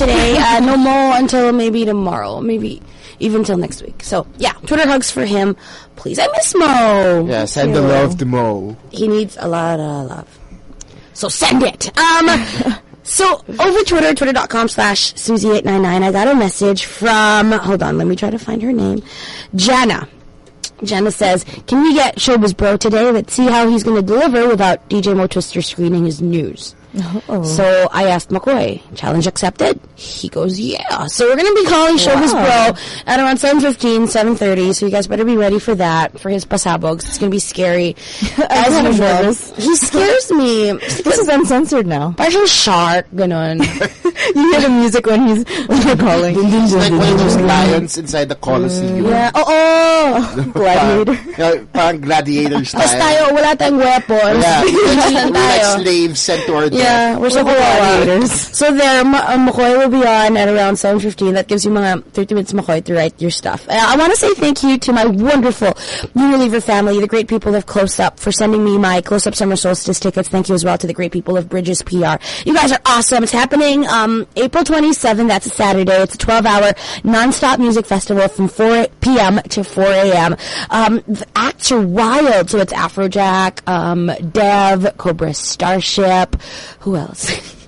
today. Uh, no more until maybe tomorrow. Maybe even till next week. So yeah, Twitter hugs for him. Please, I miss Mo. Yeah, send the love to Mo. He needs a lot of love. So send it. Um, so over Twitter, twitter.com slash Susie899, I got a message from, hold on, let me try to find her name. Jana. Jana says, can we get Showbiz Bro today? Let's see how he's going to deliver without DJ Mo Twister screening his news. Oh. So I asked McCoy, challenge accepted? He goes, yeah. So we're going to be calling Showbiz Wow. Bro at around 7.15, 7.30. So you guys better be ready for that, for his pasabogs. It's going to be scary. As kind of usual. nervous. He scares me. This is uncensored now. Parang shark, ganon. You hear the music when he's when you're calling. It's like one of those lions inside the Colosseum. yeah. Oo. Oh, oh. Gladiator. Yeah, parang gladiator style. Tapos tayo, wala tayong weapons. Yeah, we're like slaves sent to our death. Yeah, we're so. So there, uh, McCoy will be on at around 7.15. That gives you mga 30 minutes, McCoy, to write your stuff. Uh, I want to say thank you to my wonderful Unilever family, the great people of Close Up, for sending me my Close Up Summer Solstice tickets. Thank you as well to the great people of Bridges PR. You guys are awesome. It's happening um, April 27th. That's a Saturday. It's a 12-hour non-stop music festival from 4 p.m. to 4 a.m. Um, the acts are wild. So it's Afrojack, um, Dev, Cobra Starship. Who else?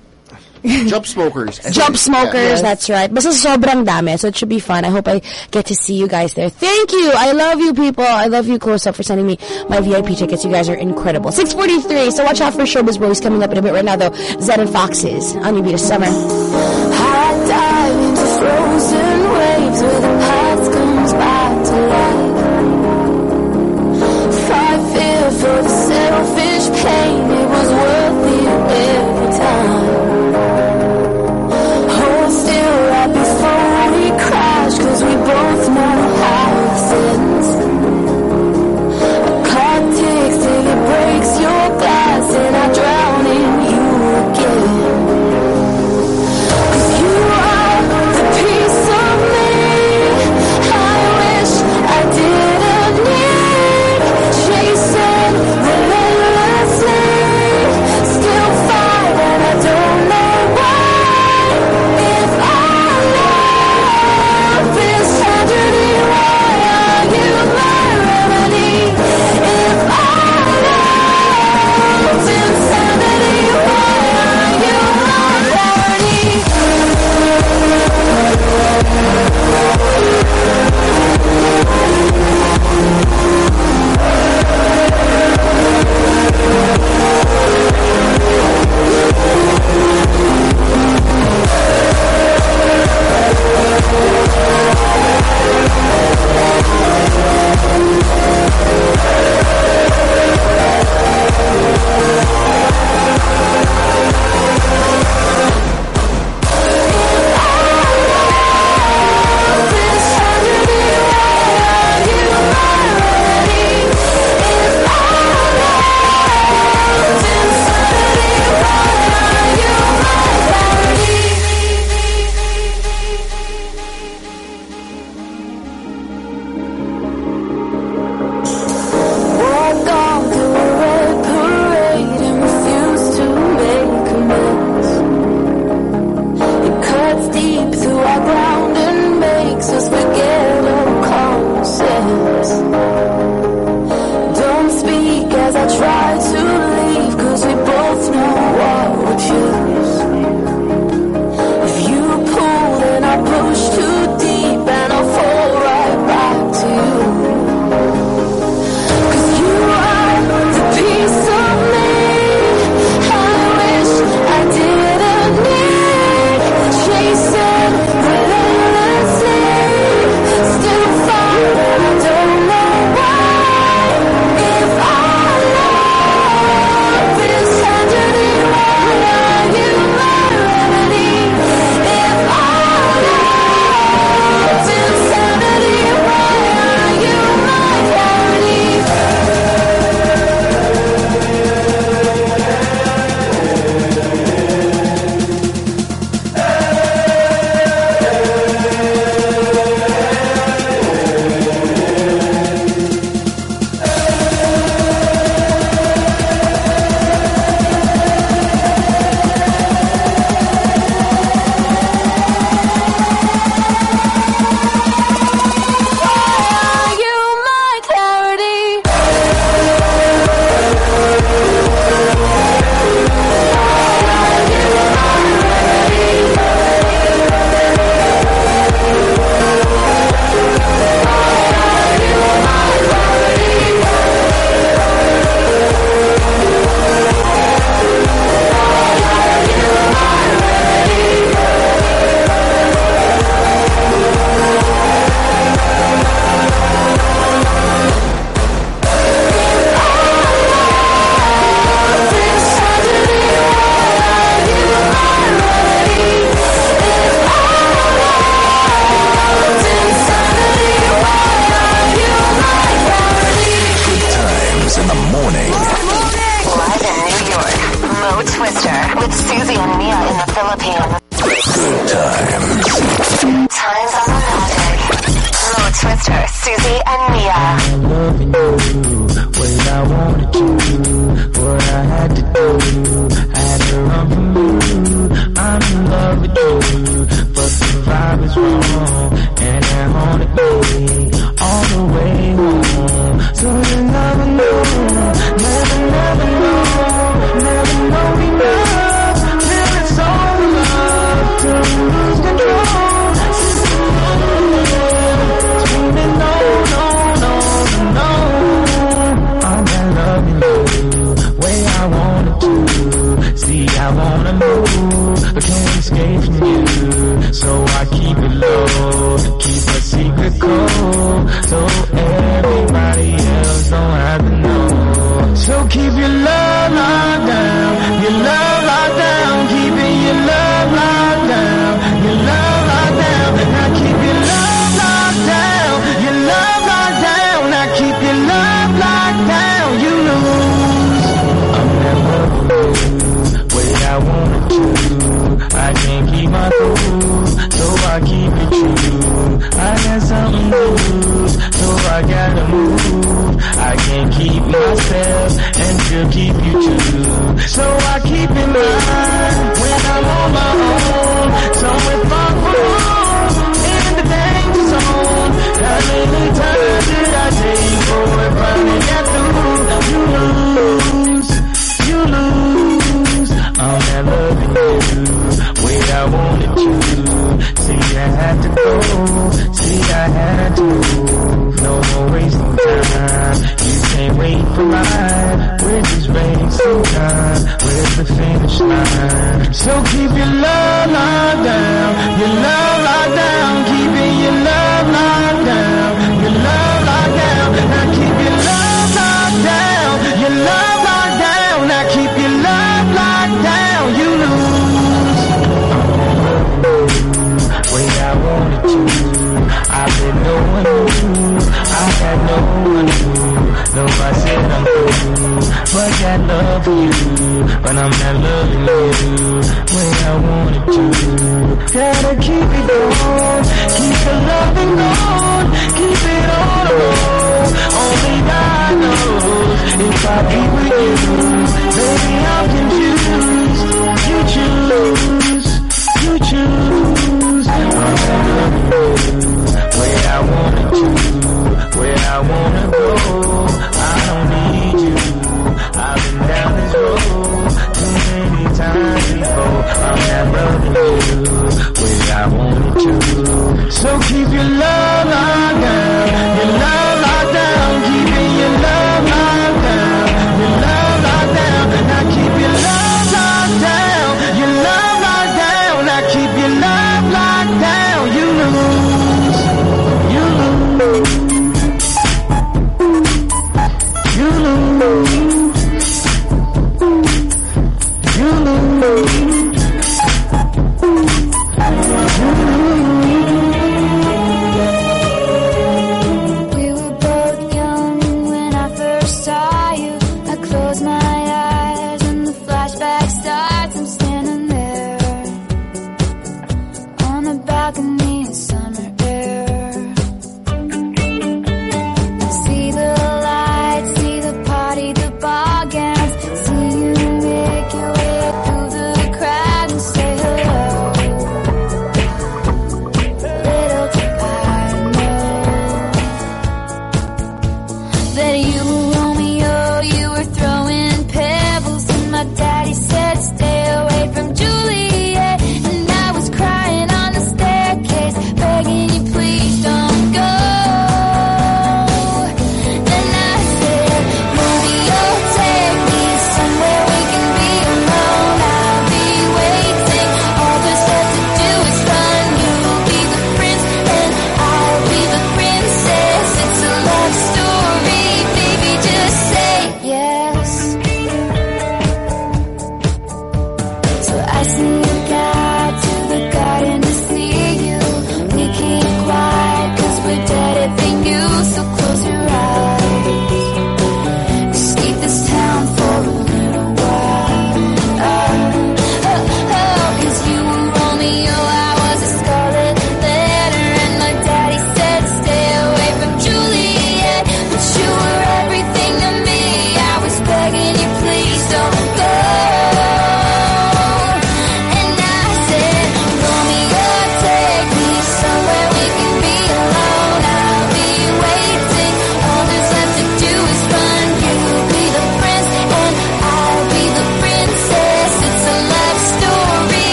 Jump smokers. I Jump think. smokers, Yeah. that's right. Basta sobrang dami, so it should be fun. I hope I get to see you guys there. Thank you! I love you people. I love you close up for sending me my VIP tickets. You guys are incredible. 643, so watch out for Showbiz Bro. He's coming up in a bit right now though. Zedd and Foxes on your beat of summer. I dive into frozen waves where the past comes back to life. Fight fear for the selfish pain,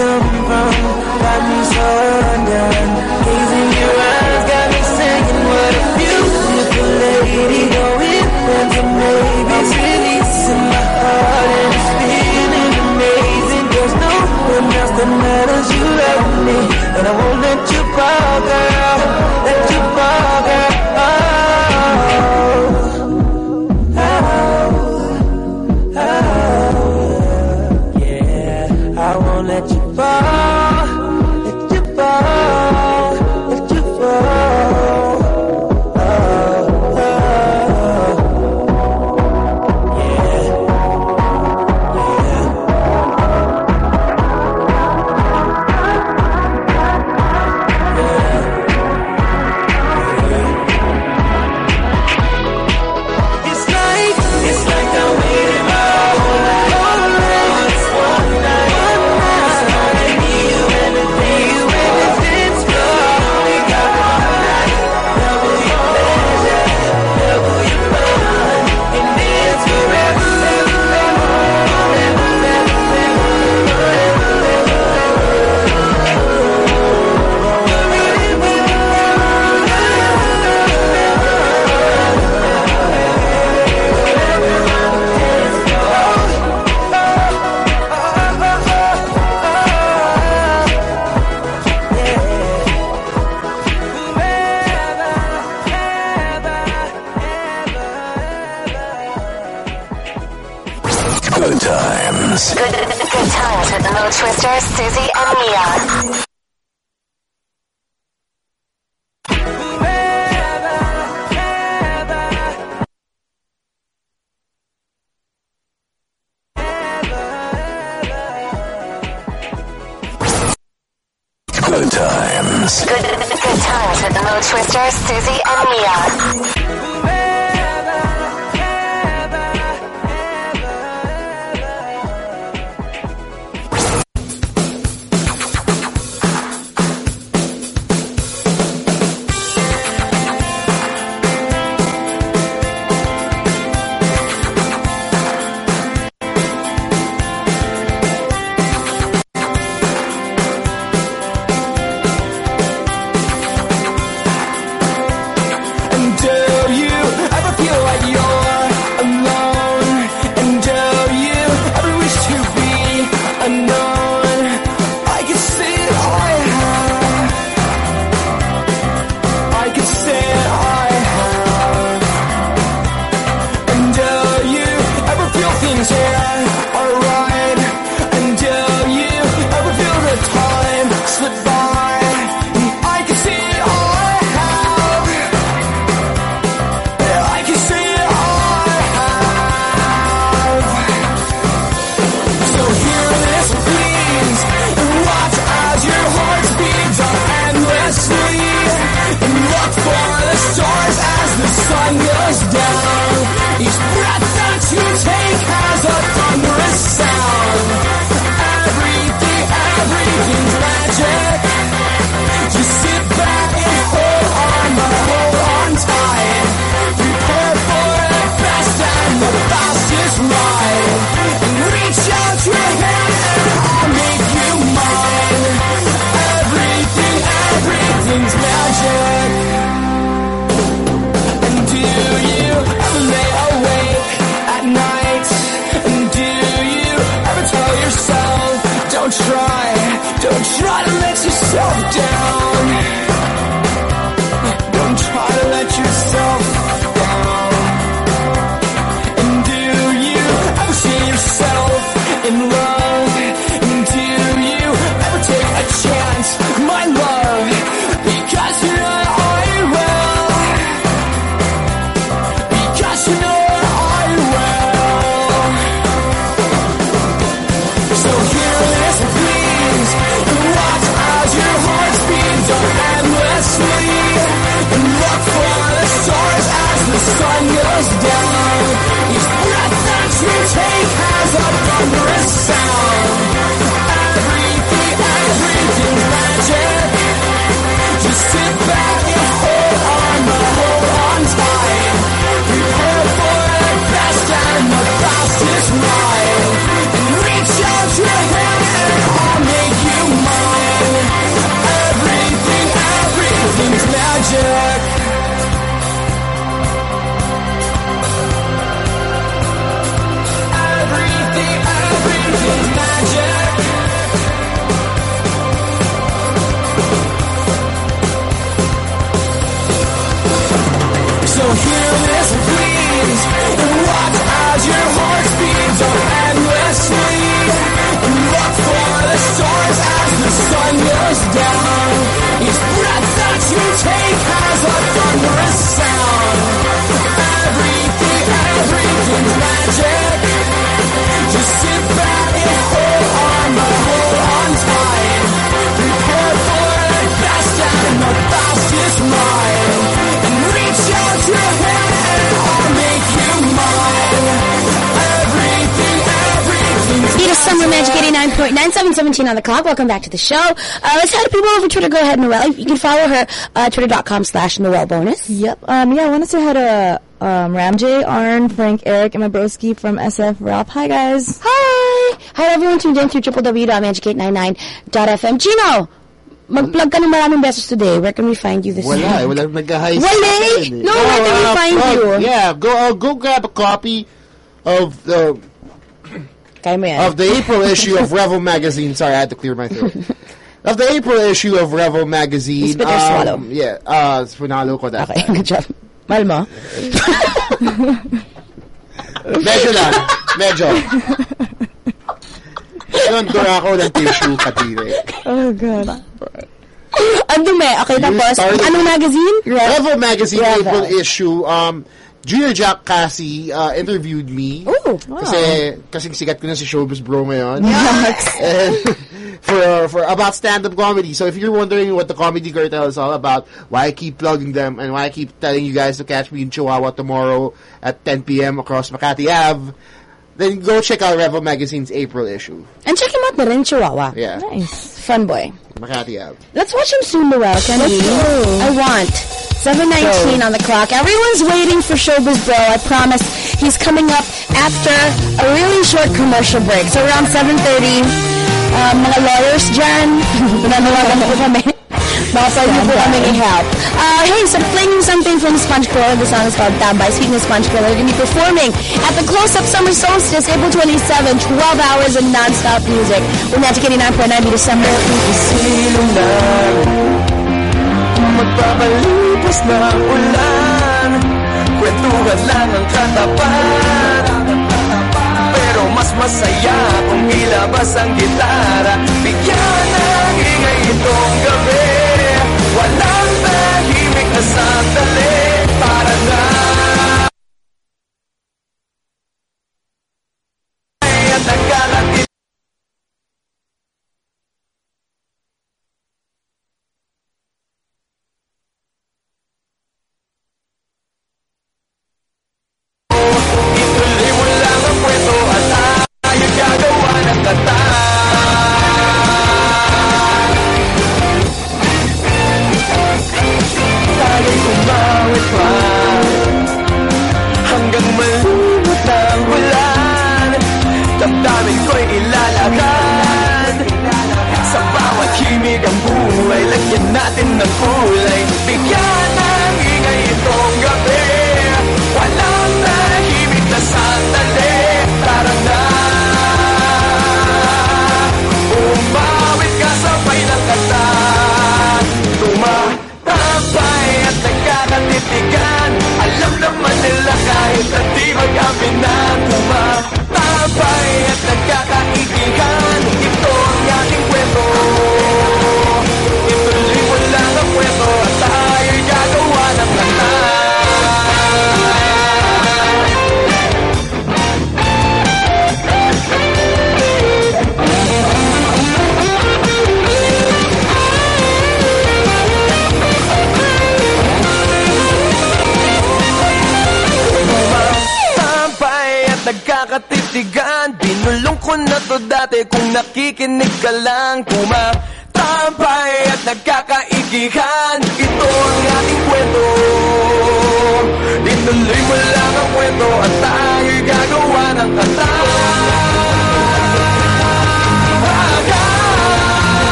come from? Got me so undone. Educate nine point nine seven seventeen on the clock. Welcome back to the show. Uh, let's head to people over Twitter. Go ahead, Noelle. You can follow her, uh, twitter.com slash Noelle Bonus. Yep. Um, yeah, I want to say hi to um, Ramjay, Arn, Frank, Eric, and my broski from SF Ralph. Hi, guys. Hi. Hi, everyone tuned in through www.magic899.fm. Gino, mag-plug ka ng maraming beses today. Where can we find you this week? Wala, wala nag-hi Wala? Eh. Eh. No, where can we uh, find you? Yeah, go uh, go grab a copy of the of the April issue of Revel magazine. Sorry, I had to clear my throat. of the April issue of Revel magazine. Spit um, swallow. Yeah, uh, spinalo ko that. Okay, time. good job. Malma. Medyo lang. Medyo. Yun, dura ako ng tissue katire. Oh, God. Ang dumi. Okay, you tapos, start... anong magazine? Revel, magazine, Revel. April issue. Um, Junior Jack Cassie uh, interviewed me. Ooh, Kasi, kasing sikat ko na si Showbiz Bro ngayon. And for, for about stand-up comedy. So if you're wondering what the Comedy Cartel is all about, why I keep plugging them, and why I keep telling you guys to catch me in Chihuahua tomorrow at 10 p.m. across Makati Ave, then go check out Revel Magazine's April issue. And check him out na rin, Chihuahua. Yeah, Nice. Fun boy. Makati Ave. Let's watch him soon, Noel, can we? I want. 7.19 on the clock. Everyone's waiting for Showbiz Bro. I promise he's coming up after a really short commercial break. So around 7.30, um, mga lawyers dyan, nananawagan po kami. Baka pwede po kami i-help. Uh, hey, so playing something from Sponge Killer. The song is called Tambay. Speaking of Sponge Killer, they're going to be performing at the Close-Up Summer Solstice, April 27, 12 hours of non-stop music. With Magic 89.9 December. Silong lang Magpapalipas na ulan Kwentuhan lang ang katapat Pero mas masaya kung ilabas ang gitara Bigyan ng ingay itong gabi Walang tahimik na sandali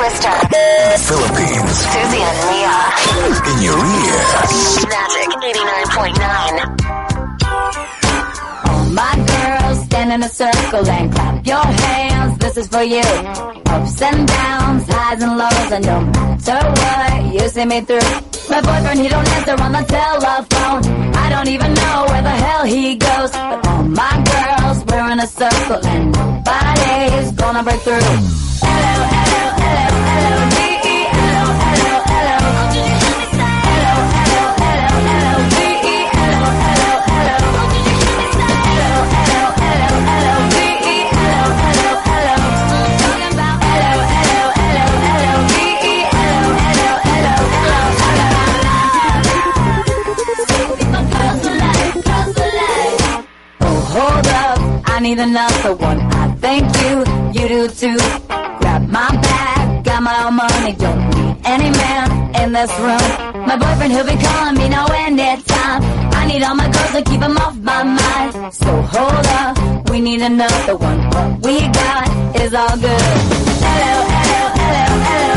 Twister, Philippines. Susie and Mia. In your ear. Magic 89.9. All My girls stand in a circle and clap your hands. This is for you. Ups and downs, highs and lows, and no matter what, you see me through. My boyfriend, he don't answer on the telephone. I don't even know where the hell he goes. But all my girls, we're in a circle and nobody's gonna break through. Need another one. I thank you, you do too. Grab my bag, got my own money, don't need any man in this room. My boyfriend, he'll be calling me now anytime. I need all my girls to keep 'em off my mind. So hold up, we need another one. What we got is all good. Hello, hello, hello, hello,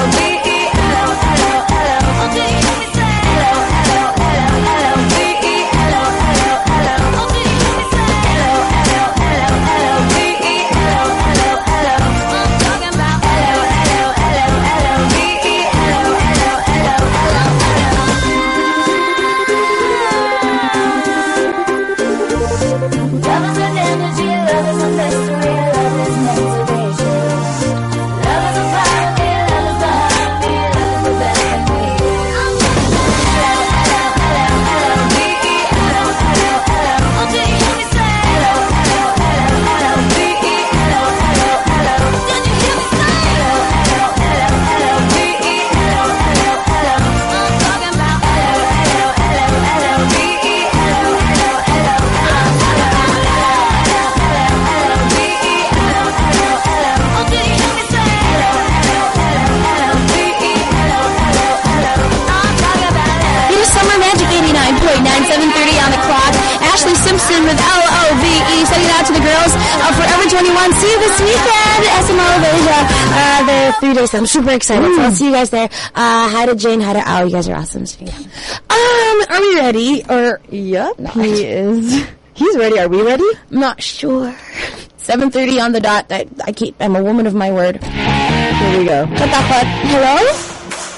Ashley with L-O-V-E. Sending it out to the girls of Forever 21. See you this weekend. SM Mall of Asia. Uh, the three days. I'm super excited. So I'll see you guys there. Uh, hi to Jane. Hi to Al. You guys are awesome. So, yeah. Um, are we ready? Or, Yep, he is. He's ready. Are we ready? I'm not sure. 7.30 on the dot. I, I keep, I'm a woman of my word. Here we go. Katakot. Hello?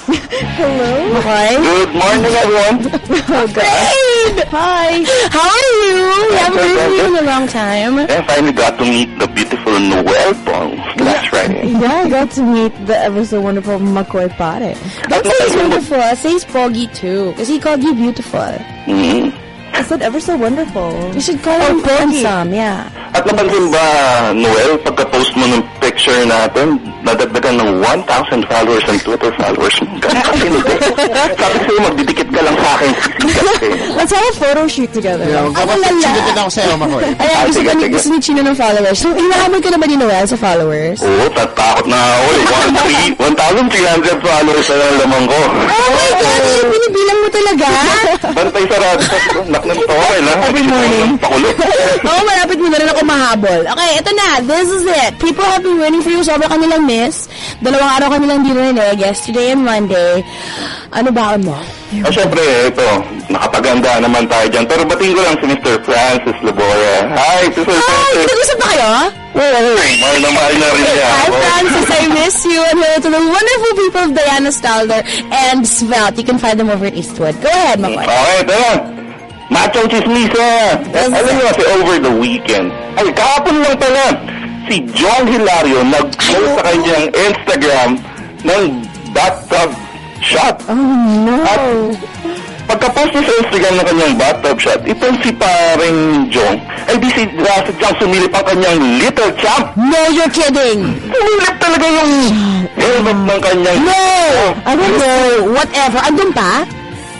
Hello. Hi. Good morning, everyone. Oh, God. Hi. How are you? We haven't heard from you in a long time. I finally got to meet the beautiful Noel Pong last Friday. Yeah, I got to meet the ever so wonderful Makoy Pare. Don't say he's wonderful. I say he's foggy too. Because he called you beautiful. Mhm. I said ever so wonderful. You should call him handsome. Yeah. At napansin ba, Noel, pagka-post mo ng picture natin, nadagdagan ng 1,000 followers and Twitter followers. Ka Sabi sa'yo, magdidikit ka lang sa akin. Kasi, Let's have a photo shoot together. Yeah, Kapag-chinutin ako sa'yo, Makoy. Ayan, Ah, gusto, ni, sige. gusto ni Chino ng followers. So, hinahamon ka na ba ni Noel sa followers? Oo, tatakot na ako. eh. 1,300 followers na lang lamang ko. Oh my God! Yung binibilang mo talaga? Bantay sarado. Naknan to, kailangan. Morning. Oo, oh, malapit mo na rin ako mahabol. Okay, ito na. This is it. People have been waiting for you. Sobra kanilang miss. Dalawang araw kanilang dinrinig. Yesterday and Monday. Ano ba mo? Ah, syempre, ito, nakapaganda naman tayo dyan. Pero batiin ko lang si Mr. Francis Labora. Hi, Mr. Francis. nag-usap ba kayo? Oo, mahal na mahal na rin niya. Hi. Francis. I miss you. And hello to the wonderful people of Diana Stalder and Svelte. You can find them over at Eastwood. Go ahead, Makoy. Okay, tara. Machong chismisa. Yes. Alam niyo kasi over the weekend. Ay, kahapon lang pala. Si John Hilario nag-post sa kanyang Instagram ng bathtub shot. Oh no. At pagka-post niya sa Instagram ng kanyang bathtub shot, itong si paring Jong, ay di si sadyang sumilip ang kanyang little champ. No, you're kidding. Sumilip talaga yung helmet ng kanyang... No! Oh, I don't know. Whatever. Andun pa?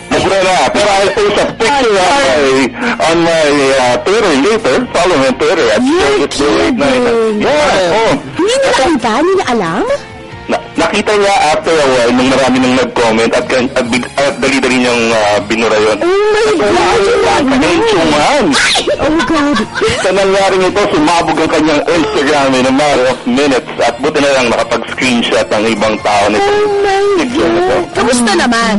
Sobra na. Pero I'll post a picture on my, on my uh, Twitter later. Follow me on Twitter at You're kidding. Yeah, oh. Hindi niya nakita? Hindi niya alam? Na, nakita niya after a while nung marami nang nag-comment at, at, big- at dali-dali niyang uh, binura yun. Oh my God! Kanyang tsuman. Oh God! Sa nangyaring ito, sumabog ang kanyang Instagram in a matter of minutes at buti na lang nakapag-screenshot ang ibang tao nito. Oh my. God! Kamusta naman?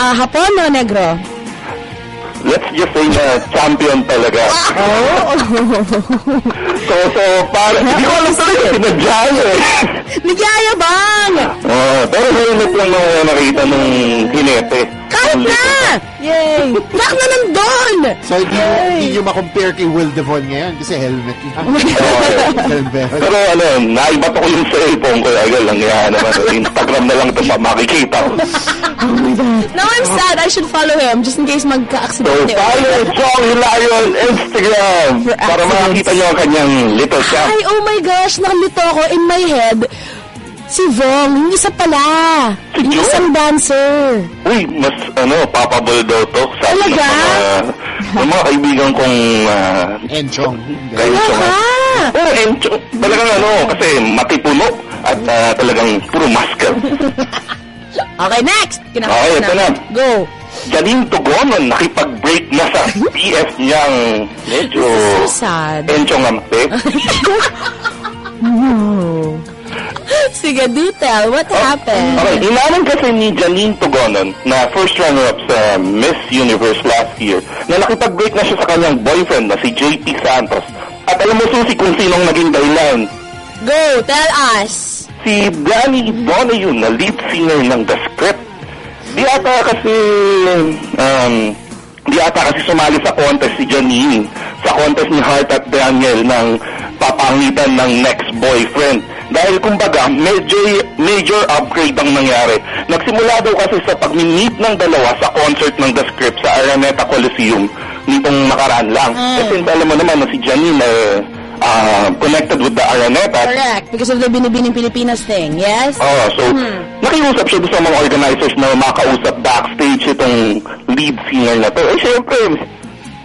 Ah, hapon o negro? Let's just say na champion talaga. so, so, para, hindi ko alam talaga, sinadya niya eh. Nagyayabang! Oo, pero helmet lang nung nakita nung hinete. Kahit na! Yay! Bak na nandun! So, hindi mo, hindi nyo makompare kay Will Devon ngayon kasi helmet. Helmet. Pero ano, naibata ko yung cellphone ko, ay lang yan naman. Instagram na lang ito pa makikita ko. Now I'm sad. I should follow him just in case So, magka-accidente. follow John Hilario on Instagram para makakita nyo ang kanyang little champ. Ay, oh my gosh, nakalito ako in my head. Si Vong, yung isa pala. Si isang dancer. Uy, mas ano, papable daw to. Ng Talaga? mga, ng mga kaibigan kong uh, Enchong. kayo sa mga... ka! Oo, encho. Talagang ano, kasi matipuno at ah, talagang puro muscle. Okay, next! Kinakanta Okay, ito na. Go! Janine Tugonon, nakipag-break na sa BF niyang medyo So sad. enchong ampe. Sige, do tell. What happened? Okay, inamin kasi ni Janine Tugonon na first runner-up sa Miss Universe last year na nakipag-break na siya sa kanyang boyfriend na si JP Santos. At alam mo susi kung sinong naging dahilan. Go! Tell us! Si Danny Donayu na lead singer ng The Script. Di ata kasi, um, di ata kasi sumali sa contest si Janine. Sa contest ni Hart at Daniel ng papangitan ng next boyfriend. Dahil kumbaga, major, major upgrade ang nangyari. Nagsimula daw kasi sa pag-meet ng dalawa sa concert ng The Script sa Araneta Coliseum nitong nakaraan lang. Kasi alam mo naman na si Janine eh, ah, connected with the Araneta. Correct. Because of the Binibining Pilipinas thing, yes? Oo, so nakiusap siya sa mga organizers na makausap backstage itong lead singer na to. Eh, syempre,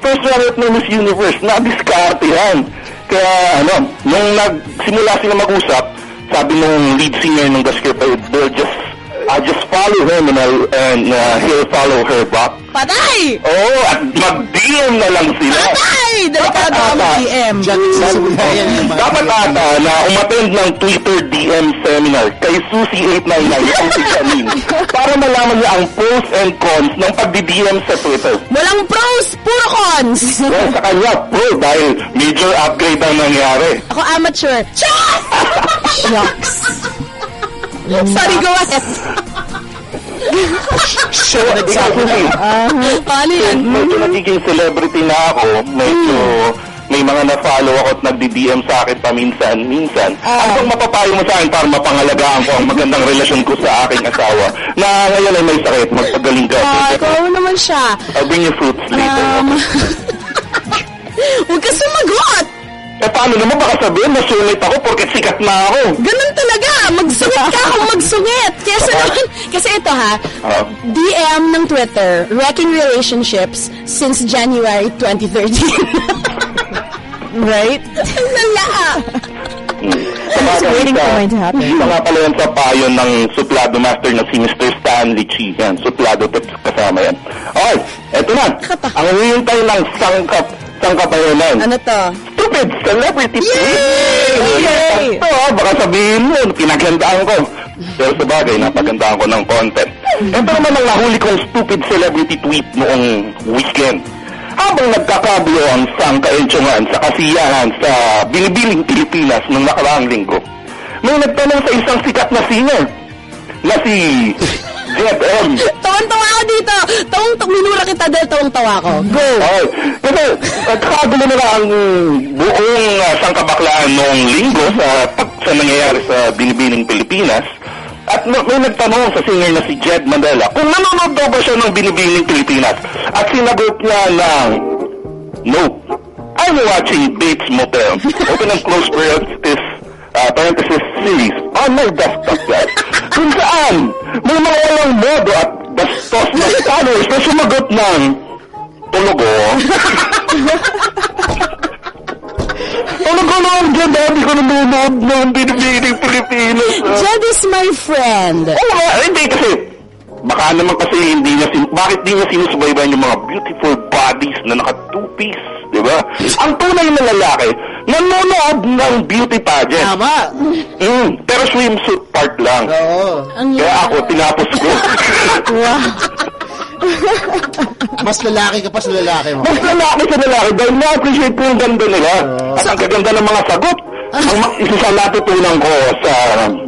first runner ng Miss Universe, na-discarte yan. Kaya, ano, nung nagsimula sila mag-usap, sabi nung lead singer ng The Script, eh, they'll just, I'll just follow him and, I'll, and uh, he'll follow her back. Patay! Oo, at mag-DM na lang sila. Patay! Delikado Dapat ang ata, DM. Diyan nagsasabihan yan. Dapat ata na umattend ng Twitter DM seminar kay Susie899 ang si Janine para malaman niya ang pros and cons ng pagdi-DM sa Twitter. Walang pros, puro cons. Well, sa kanya, pro, dahil major upgrade ang nangyari. Ako amateur. Chok! Shucks. Sorry, go ahead. So, ikaw, Susie, Paano yan? medyo nagiging celebrity na ako, medyo may mga na-follow ako at nagdi-DM sa akin paminsan-minsan. Ano bang mapapayo mo sa akin para mapangalagaan ko ang magandang relasyon ko sa aking asawa na ngayon ay may sakit, magpagaling ka. Ah, kawawa naman siya. I'll bring you fruits later. Um, Huwag ka sumagot! Eh paano naman baka sabihin na sulit ako porket sikat na ako. Ganun talaga! Magsungit ka kung magsungit! Kesa naman, kasi ito ha, Ah. DM ng Twitter, wrecking relationships since January 2013. right? Ang lala! Just waiting for mine to happen. Isa nga pala yan sa payo ng suplado master na si Mr. Stanley Chi. Yan, suplado tips kasama yan. Okay, eto na. Ang hihintay ng sangkap, sangkapayanan. Ano to? Stupid celebrity Yay! Ito, ah, baka sabihin mo, pinagandaan ko. Pero sa bagay, napagandaan ko ng content. Ito naman ang nahuli kong stupid celebrity tweet noong weekend. Habang nagkakabuo ang sangkaensyongan sa kasiyahan sa binibiling Pilipinas noong nakaraang linggo, may nagtanong sa isang sikat na singer na si Jeb M. Tawang-tawa ako dito! Tawang, minura kita dahil tawang-tawa ako. Go! Okay. Kasi nagkakagulo na ang buong uh, sangkabaklaan noong linggo sa, sa nangyayari sa Binibining Pilipinas. At ma- may nagtanong sa singer na si Jed Mandela kung nanonood daw ba siya ng Binibining Pilipinas. At sinagot niya ng, Nope. I'm watching Bates Motel. Open and close parenthesis, uh, parenthesis series on my desktop guys. Kung saan, may mga walang modo at bastos na followers na sumagot ng, Tulugo. Tulugo naman dyan, dati ko nanonood ng Binibining Pilipinas. ah. Jed is my friend. Oo nga, hindi kasi, baka naman kasi hindi niya, sin- bakit di niya sinusubaybayan yung mga beautiful bodies na naka two-piece, di ba? Ang tunay na lalaki, nanonood ng beauty pageant. Tama. Mm, pero swimsuit part lang. Oo. Kaya ako, tinapos ko. Mas lalaki ka pa sa lalaki mo. Mas lalaki sa lalaki dahil na-appreciate ko yung ganda nila. At ang gaganda ng mga sagot. Ang ma- isa sa natutunan ko sa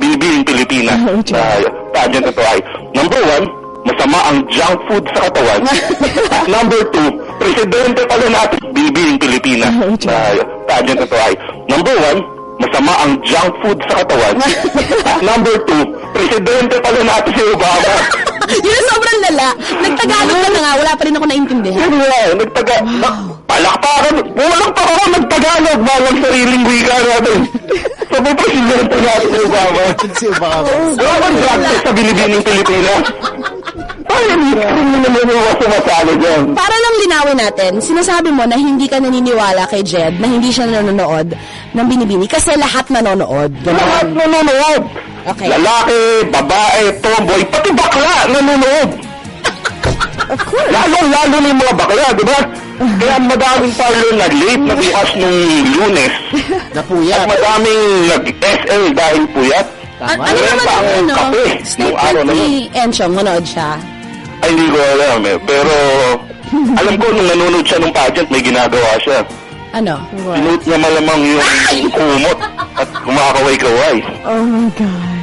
Binibining Pilipinas na pageant na to ay, number one, masama ang junk food sa katawan. At number two, presidente pala natin Binibining Pilipinas na pageant na to ay, number one, masama ang junk food sa katawan. At number two, presidente pala natin si Obama. Yun ang sobrang lala. Nagtagalog ka na nga, wala pa rin ako naintindihan. Yun nga, nagtaga... na- Palakpakan! Walang pa ako nagtagalog! Walang sariling wika natin! Sabi presidente natin si Obama. Si Obama. Wala bang practice sa binibining Pilipinas? Para lang linawin natin, sinasabi mo na hindi ka naniniwala kay Jed na hindi siya nanonood ng binibini kasi lahat nanonood. Lahat nanonood. Okay. Lalaki, babae, tomboy, pati bakla nanonood. Of course. Lalo-lalo na yung mga bakla, di ba? Kaya madaming parlor nag-late na bukas nung lunes. Napuyat. At madaming nag-SL dahil puyat. A- ano Meron naman ang ano, statement ni Enchong, manood siya. Ay, hindi ko alam eh. Pero alam ko nung nanonood siya ng pageant, may ginagawa siya. Ano? Sinuot niya malamang yung kumot at kumakaway-kaway. Oh my God.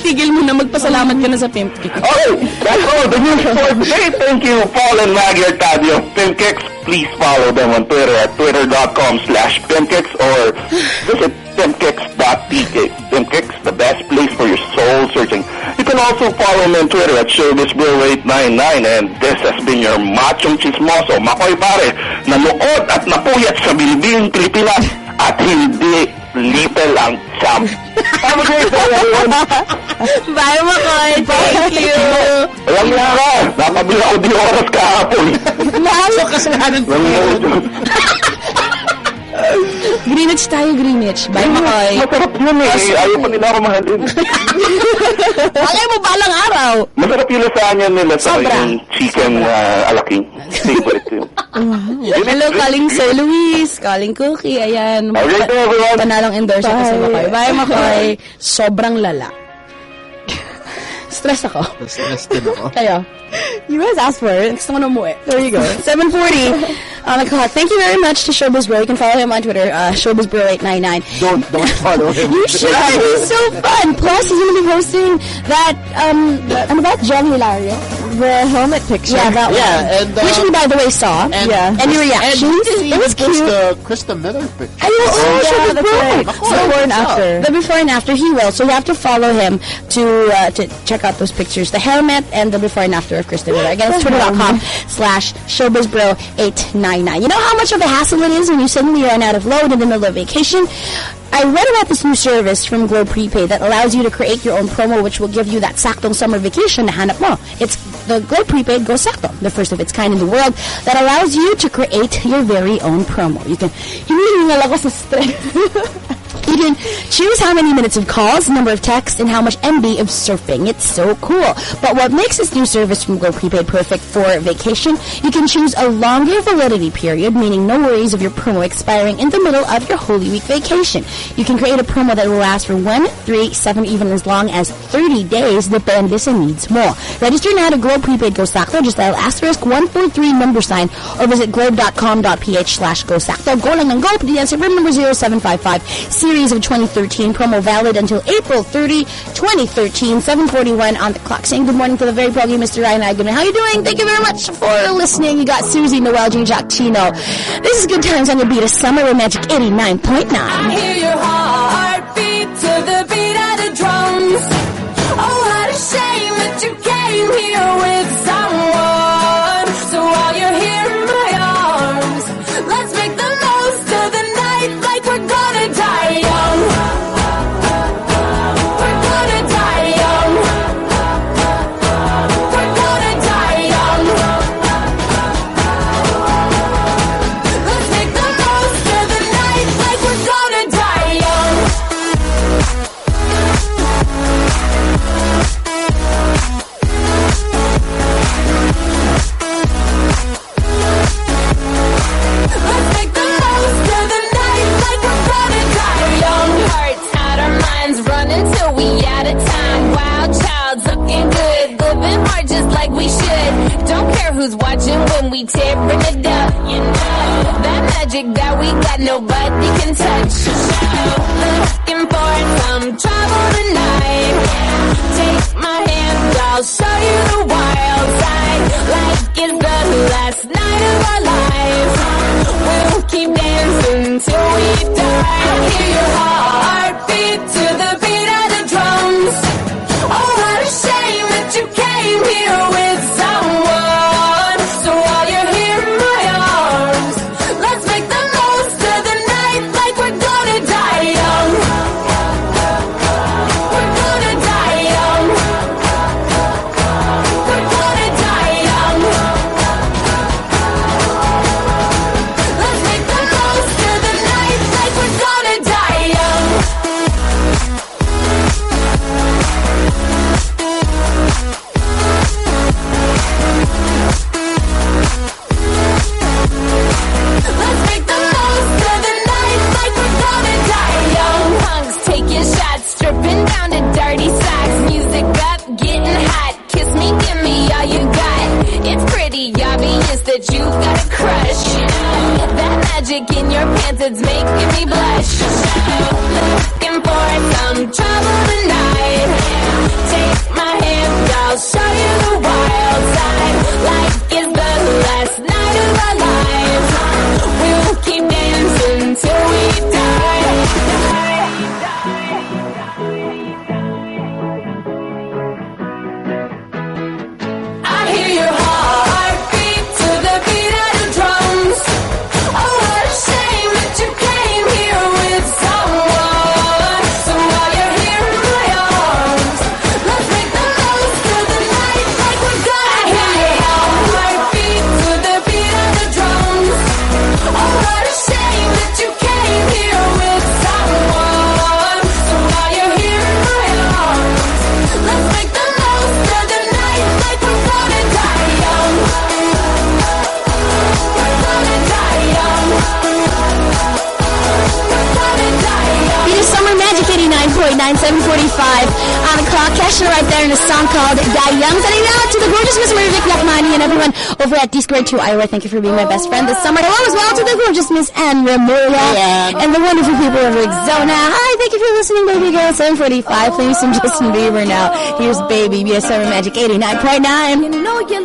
Tigil mo na, magpasalamat ka na sa pimp cake. Okay, that's all the news for today. Thank you, Paul and Maggie Artadio. Pimkicks, please follow them on Twitter at twitter.com slash Pimkicks or visit pimkicks.pk. Pimkicks, the best place for your soul searching. You can also follow me on Twitter at ShowbizBro899 and this has been your machong chismoso, Makoy Pare, na luod at napuyat sa bilbiling Pilipinas at hindi little ang champ. Have a great day, everyone. Bye, Makoy! Thank you! Alam niya ka, napabila ko di oras kahapon. So, kasalanan ko. Greenwich tayo, Greenwich. Bye, Makoy. Masarap yun eh. Ayaw pa nila ako mahalin. Malay mo balang araw. Masarap yung lasagna nila sa Sobra. yung chicken uh, alaking. Favorite yun. Hello, calling Sir Luis, calling Cookie, ayan. Okay, so everyone. Panalong endorse ako sa Makoy. Bye, Makoy. Sobrang lala. Stress ako. Stress din ako. Kayo. You guys asked for it. Gusto ko na umuwi. There you go. 740 on the clock. Thank you very much to Showbiz Bro. You can follow him on Twitter, uh, ShowbizBro899. Don't, don't follow him. You should. He's so fun. Plus, he's going to be hosting that, um, ano ba? John Hilario? The helmet picture. Yeah, that Yeah, one. and, uh, Which we, by the way, saw. and- Yeah. And your reactions. He it was cute. the Krista Miller picture. I know, oh, yeah, Showbiz that's Bro. right. So, Before and after. The before and after, he will. So you have to follow him to uh, to check out those pictures. The helmet and the before and after of Kristen Miller. Again, it's twitter.com slash showbizbro899. You know how much of a hassle it is when you suddenly run out of load in the middle of vacation? I read about this new service from Globe Prepaid that allows you to create your own promo which will give you that saktong summer vacation na hanap mo. It's the Globe Prepaid Go Sakto, the first of its kind in the world that allows you to create your very own promo. You can. You can choose how many minutes of calls, number of texts, and how much MB of surfing. It's so cool. But what makes this new service from Go Prepaid perfect for vacation, you can choose a longer validity period, meaning no worries of your promo expiring in the middle of your Holy Week vacation. You can create a promo that will last for one, three, seven, even as long as 30 days, depende sa needs more. Register now to Globe Prepaid Go Sakto. Just dial asterisk 143 number sign or visit globe.com.ph slash go sakto. Go lang ng go. The answer number 0755 series of 2013 promo valid until April 30, 2013. 741 on the clock. Saying good morning to the very proggy Mr. Ryan Agnew. How you doing? Thank you very much for listening. You got Susie, Noel, G. Jack This is Good Times on your beat of Summer Magic 89.9. tearing it up. You know that magic that we got, nobody can touch. Looking for some trouble tonight. Take my hand, I'll show you the wild side. Like it's the last night of our lives. We'll keep dancing till we die. Hear your heartbeat to Iowa. Thank you for being my best friend this summer. Hello as well to the gorgeous Miss Anne Ramora and the wonderful people of Arizona. Hi, thank you for listening, baby girl. 745, please some Justin Bieber now. Here's Baby, BSR Magic 89.9. You know you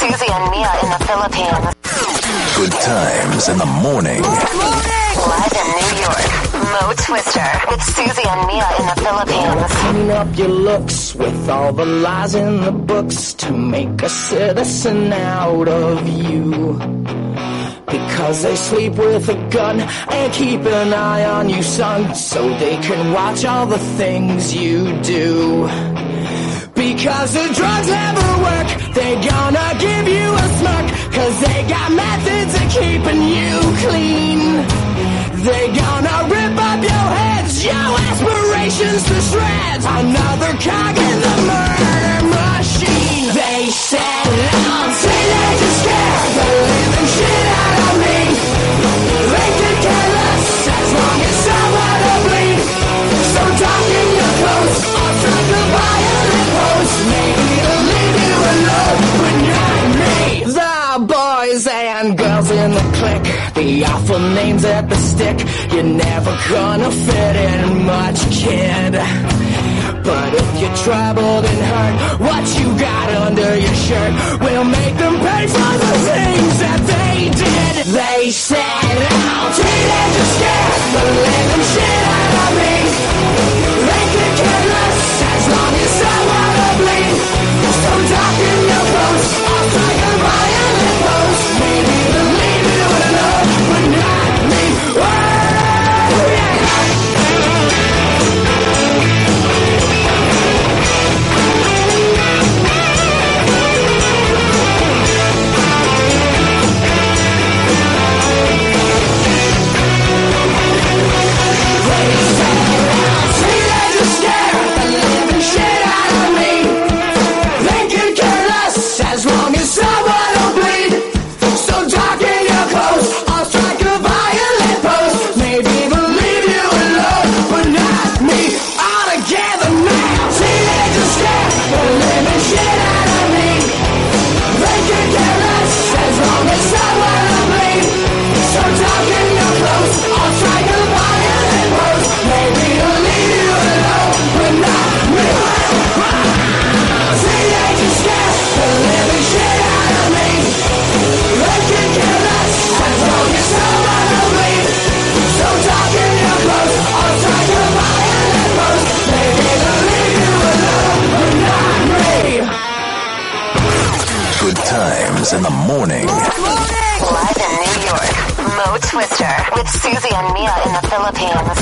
Susie and Mia in the Philippines. Good times in the morning. Live in New York, Mo Twister with Susie and Mia in the Philippines. Clean up your looks with all the lies in the books to make a citizen out of you. Because they sleep with a gun and keep an eye on you, son, so they can watch all the things you do. Because the drugs never work, they got the awful names at the stick. You're never gonna fit in much, kid. But if you're troubled and hurt, what you got under your shirt will make them pay for the things that they did. They said, I'll oh, teenagers scared the living shit out of me. They could care less as long as someone to bleed. So talk in your clothes, I'll strike a violent in the morning. Live in New York, Mo Twister with Susie and Mia in the Philippines.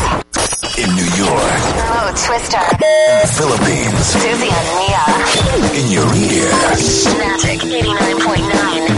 In New York. Mo Twister, In the Philippines. Susie and Mia. In your ears. Magic 89.9.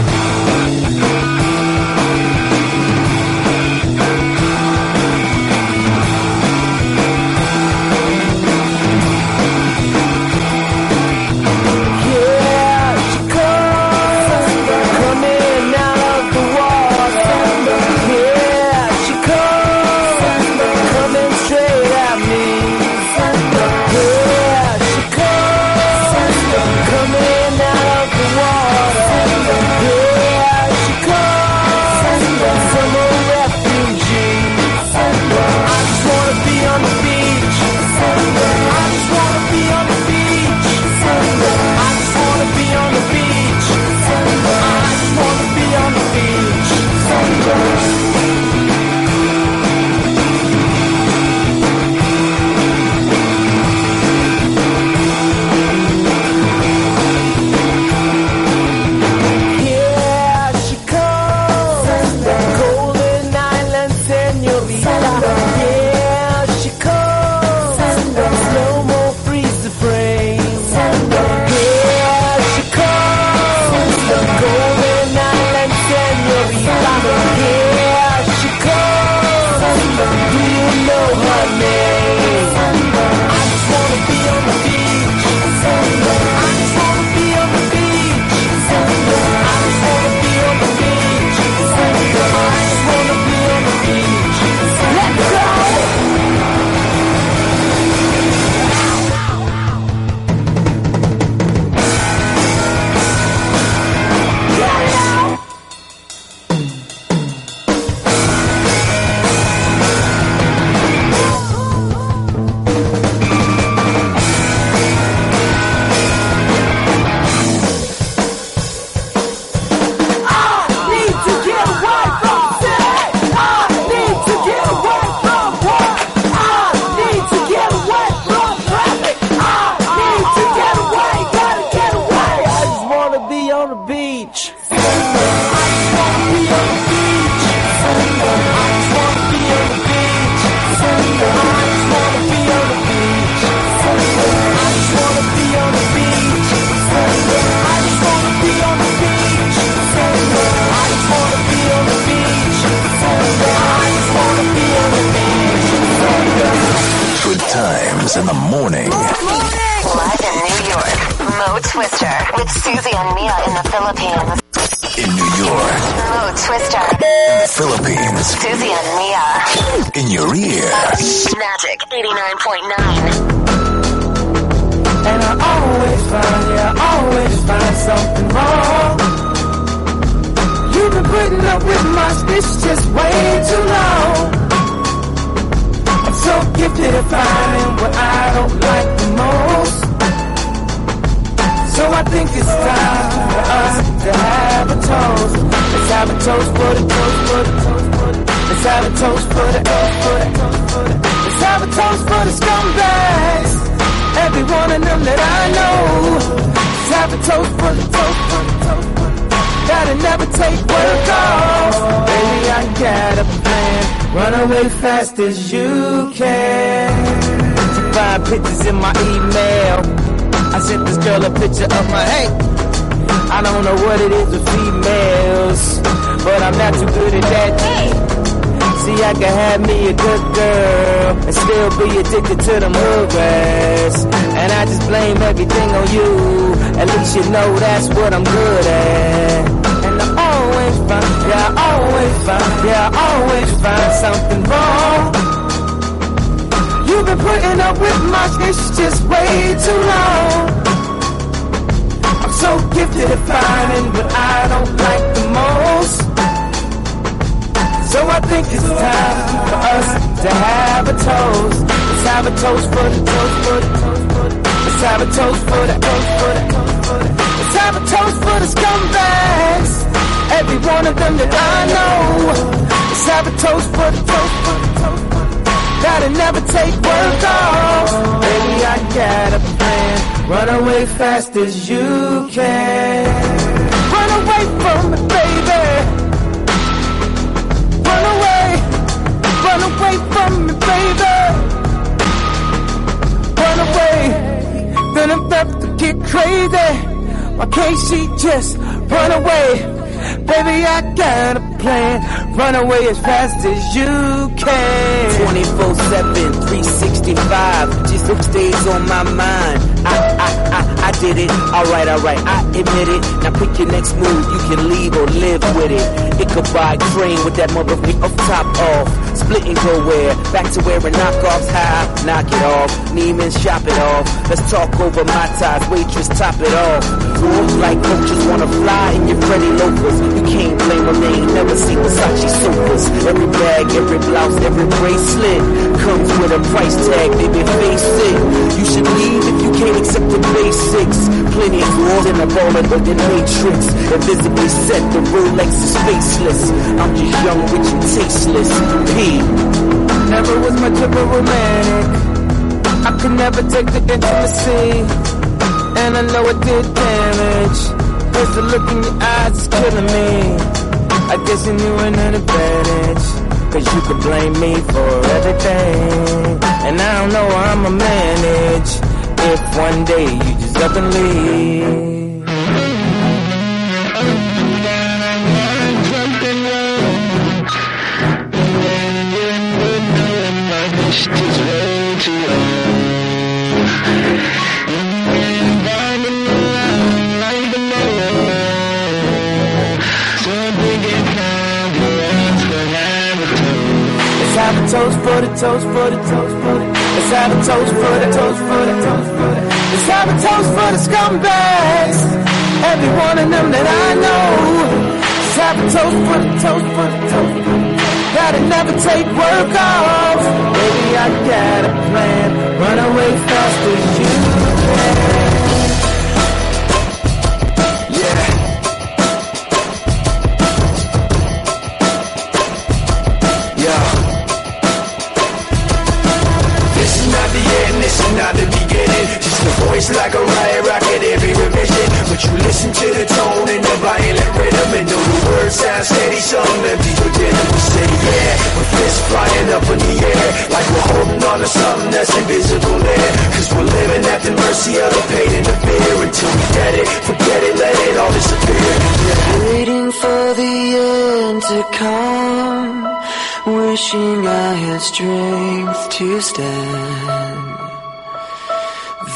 89.9. And I always find, yeah, I always find something wrong. You've been putting up with my bitch just way too long. I'm so gifted at finding what I don't like the most. So I think it's time for us to have a toast. Let's have a toast for the toast for the toast for the. Let's have a toast for the toast for the toast for the. Have a toast for the scumbags. Every one of them that I know. Let's have a toast for the toast for the toast. Gotta never take work off. Baby, I got a plan. Run away fast as you can. Five pictures in my email. I sent this girl a picture of my hey. I don't know what it is with females, but I'm not too good at that. See, I can have me a good girl and still be addicted to them hood rats. And I just blame everything on you. At least you know that's what I'm good at. And I always find, yeah, I always find, yeah, I always find something wrong. You've been putting up with my shit just way too long. I'm so gifted at finding what I don't like the most. So I think it's time for us to have a toast. Let's have a toast for the toast for the toast for the. Let's have a toast for the toast for the toast for the. Let's have a toast for the scumbags. Every one of them that I know. Let's have a toast for the toast for the toast for the. Gotta never take work off. Baby, I got a plan. Run away fast as you can. Run away from me, from me, baby. Run away. Then I'm about to get crazy. Why can't she just run away? Baby, I got a plan. Run away as fast as you can. 24 7, 365. Those days on my mind. I, I, I, I did it. Alright, alright, I admit it. Now pick your next move. You can leave or live with it. It could buy train with that motherfucker up top off. Split and go where? Back to wearing knockoffs high. Knock it off. Neiman's shop it off. Let's talk over my ties. Waitress, top it off. Walk like coaches wanna fly in your Freddy loafers. You can't blame them, they ain't never seen Versace sofas. Every bag, every blouse, every bracelet comes with a price tag, baby, face it. You should leave if you can't accept the basics. Plenty of rules in a baller, but the matrix. Invisibly set, the Rolex is faceless. I'm just young, rich, and tasteless. P. Never was much of a romantic. I could never take the intimacy. And I know it did damage. Cause the look in your eyes is killing me. I guess you knew an advantage. Cause you could blame me for everything. And I don't know I'ma manage. If one day you just up and leave. Toast for the toast for the toast for the. Let's have a toast for the toast for the toast for the. Let's have a toast for the scumbags. Every one of them that I know. Let's have a toast for the toast for the toast for the. Gotta never take work off. Baby, I got a plan. Run away fast as you can.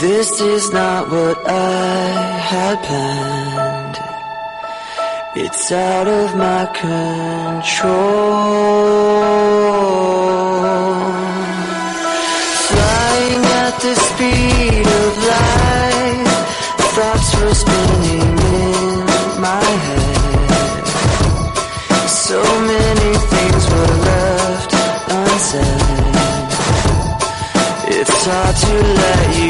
This is not what I had planned. It's out of my control. Flying at the speed of light, thoughts were spinning in my head. So many things were left unsaid. It's hard to let you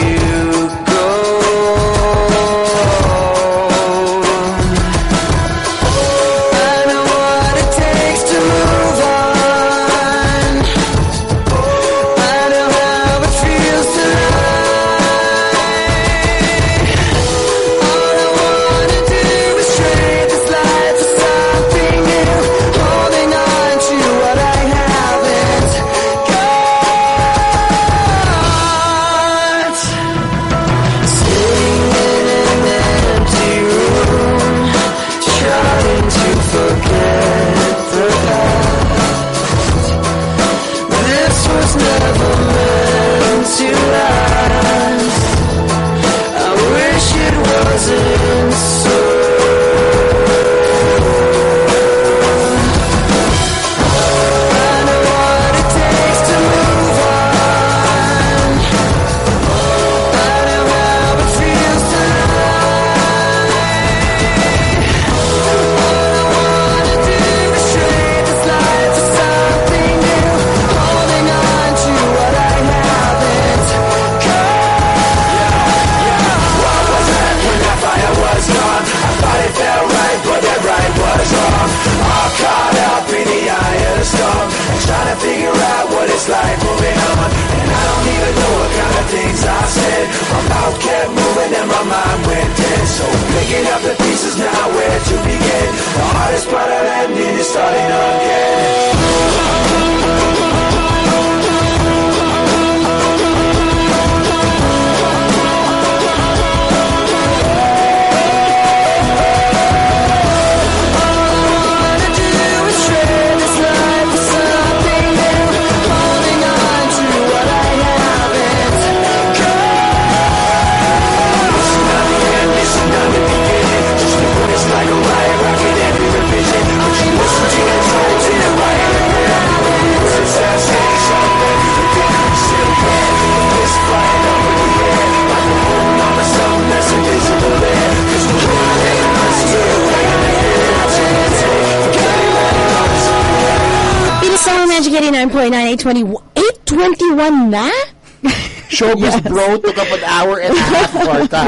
Showbiz Bro took up an hour and a half of our time.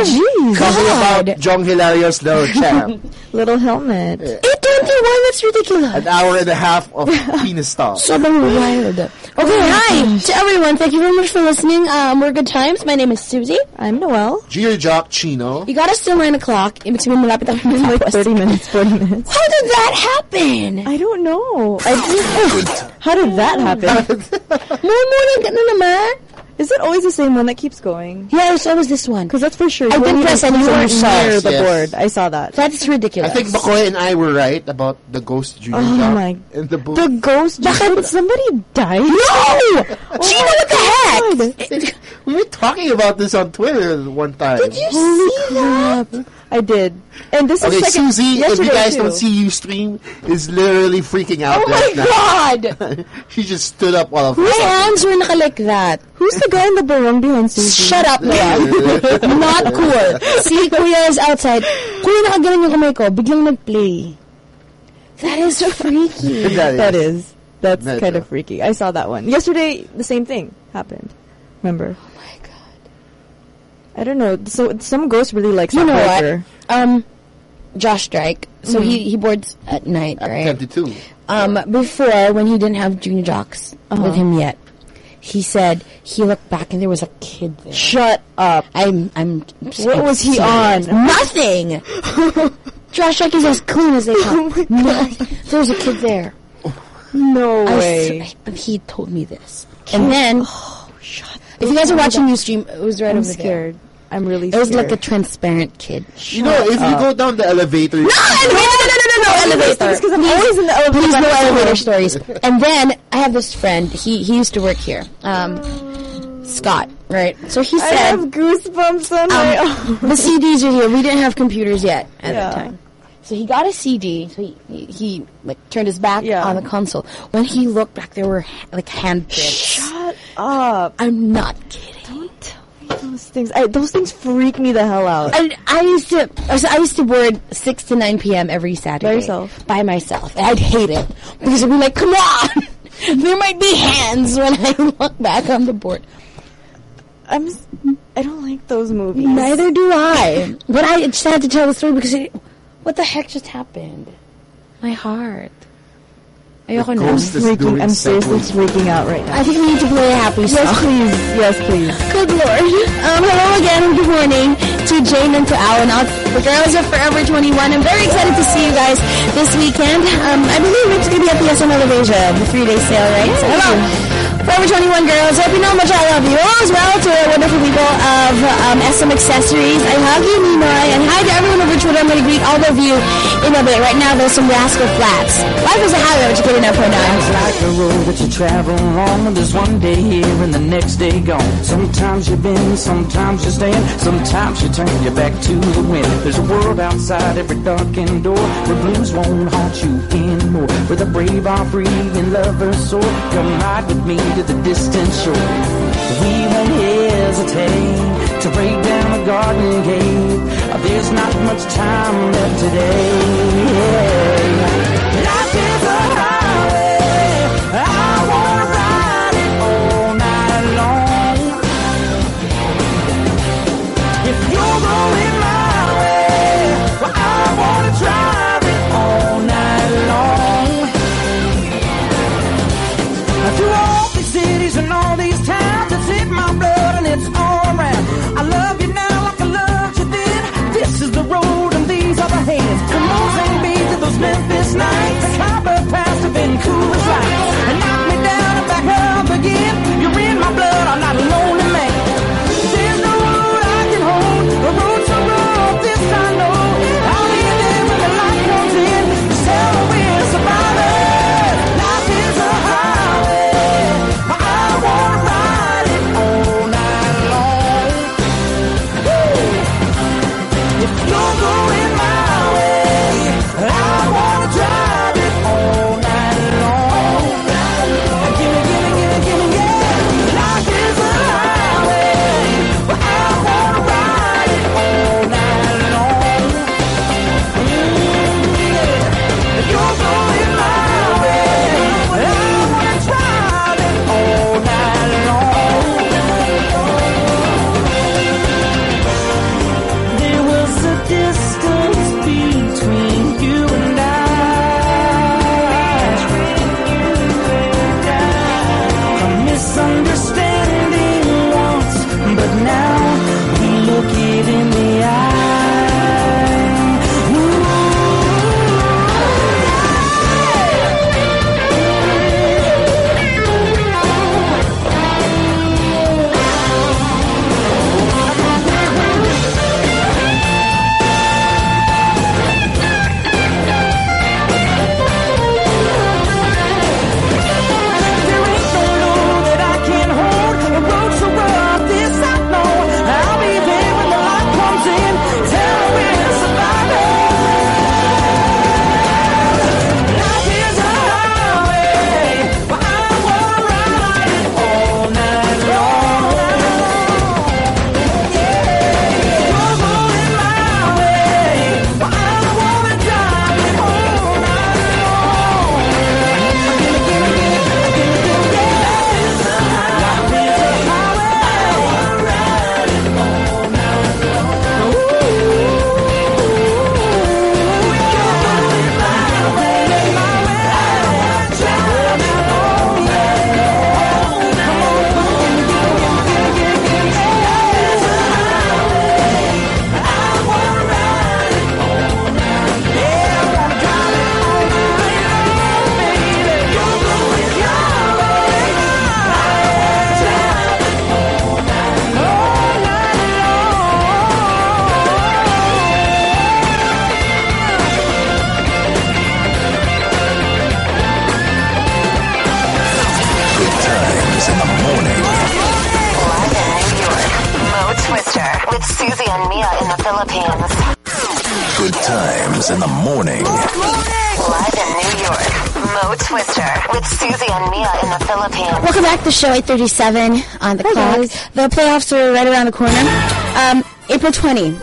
Jeez. Talking God. about Jhong Hilario's little champ. Little helmet. 821, that's ridiculous. An hour and a half of penis talk. Sobrang wild. Okay, hi to everyone. Thank you very much for listening. Um, we're good times. My name is Susie. I'm Noel. Gio Jock Chino. You got us till 9 o'clock. Ibig sabihin, malapit ako In like 30 minutes, 40 minutes. How did that happen? I don't know. I just, how did that happen? Murmura ka na naman. Is it always the same one that keeps going? Yeah, it's always this one. Because that's for sure. I You did weren't press even and you close weren't near the yes. board. I saw that. That's ridiculous. I think Makoy and I were right about the ghost Junior Oh Jock my- in the book. The ghost. Did somebody die? No! Oh Gina, what the heck? We were talking about this on Twitter one time. Did you see that? I did. And this Okay, is second, Susie, if you guys too. don't see you stream, is literally freaking out Oh my god! she just stood up while My hands were naka like that. Who's the guy in the barong behind Susie? Shut up, Noel. Not cool. See, Kuya is outside. Kuya, nakaganon yung kamay ko. Biglang nag-play. That is freaky. That That is. That's kind of freaky. I saw that one. Yesterday, the same thing happened. Remember? Oh my god. I don't know. So some ghost really likes You know what? Um, Josh Strike. So he, he boards at night, At right? 22. Um, before, when he didn't have Junior Jocks Uh-huh. with him yet, he said he looked back and there was a kid there. Shut up. I'm, I'm. What was he serious. on? Nothing. Josh Strike is as clean as they come. Oh Nothing. There's a kid there. No I way. s- he told me this, and then. If you guys are watching Ustream, it was right I'm over there. Scared. I'm really It scared. was like a transparent kid. You know, if you go down the elevator, No, no, no, no, no, no, no, elevator. because I'm always in the elevator. Please, no elevator stories. And then I have this friend. He he used to work here. Um, Scott. Right. So he said. I have goosebumps on my um, the CDs are here. We didn't have computers yet at Yeah. that time. So he got a CD. So he, he, he like turned his back Yeah. on the console. When he looked back, there were like handprints. Shut up. I'm not kidding. Don't tell me those things. I, those things freak me the hell out. I, I used to I used to board six to nine p.m. every Saturday by yourself? by myself. And I'd hate it because I'd be like, "Come on, there might be hands." When I look back on the board, I'm. I don't like those movies. neither do I. But I just had to tell the story because it, what the heck just happened? My heart. Ayoko na. ghost is Freaking, doing I'm seriously freaking out right now. I think we need to play a happy song. Yes, please. Yes, please. Good lord. Um, hello again good morning to Jane and to Alan. Out the girls of Forever 21. I'm very excited to see you guys this weekend. Um, I believe it's going to be at the SM Mall of Asia, the three-day sale, right? So, hello. Forever 21 girls, hope you know how much I love you. All as well to our wonderful people of um, SM Accessories. I hug you, Ninoy, and Twitter. I'm going to greet all of you in a bit. Right now, there's some Rascal Flatts. Life is a highway, what you up for now. It's like a road that you travel on. There's one day here and the next day gone. Sometimes you bend, sometimes you stand, sometimes you turn your back to the wind. There's a world outside every darkened door where blues won't haunt you anymore. Where the brave are free and lovers soar. Come ride with me to the distant shore. We won't hesitate to break down a garden gate. There's not much time left today. Life show 837 on the Hi, clock. guys. The playoffs are right around the corner. Um, April 20.